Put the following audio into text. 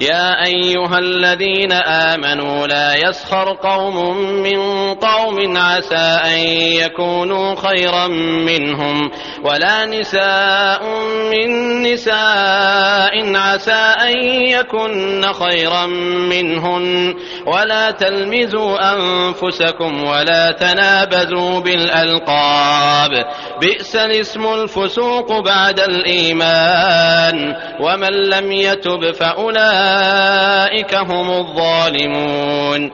يا أيها الذين آمنوا لا يسخر قوم من قوم عسى أن يكونوا خيرا منهم ولا نساء من نساء عسى أن يكن خيرا منهن ولا تلمزوا أنفسكم ولا تنابزوا بالألقاب بئس الاسم الفسوق بعد الإيمان ومن لم يتب فأولئك أولئك هم الظالمون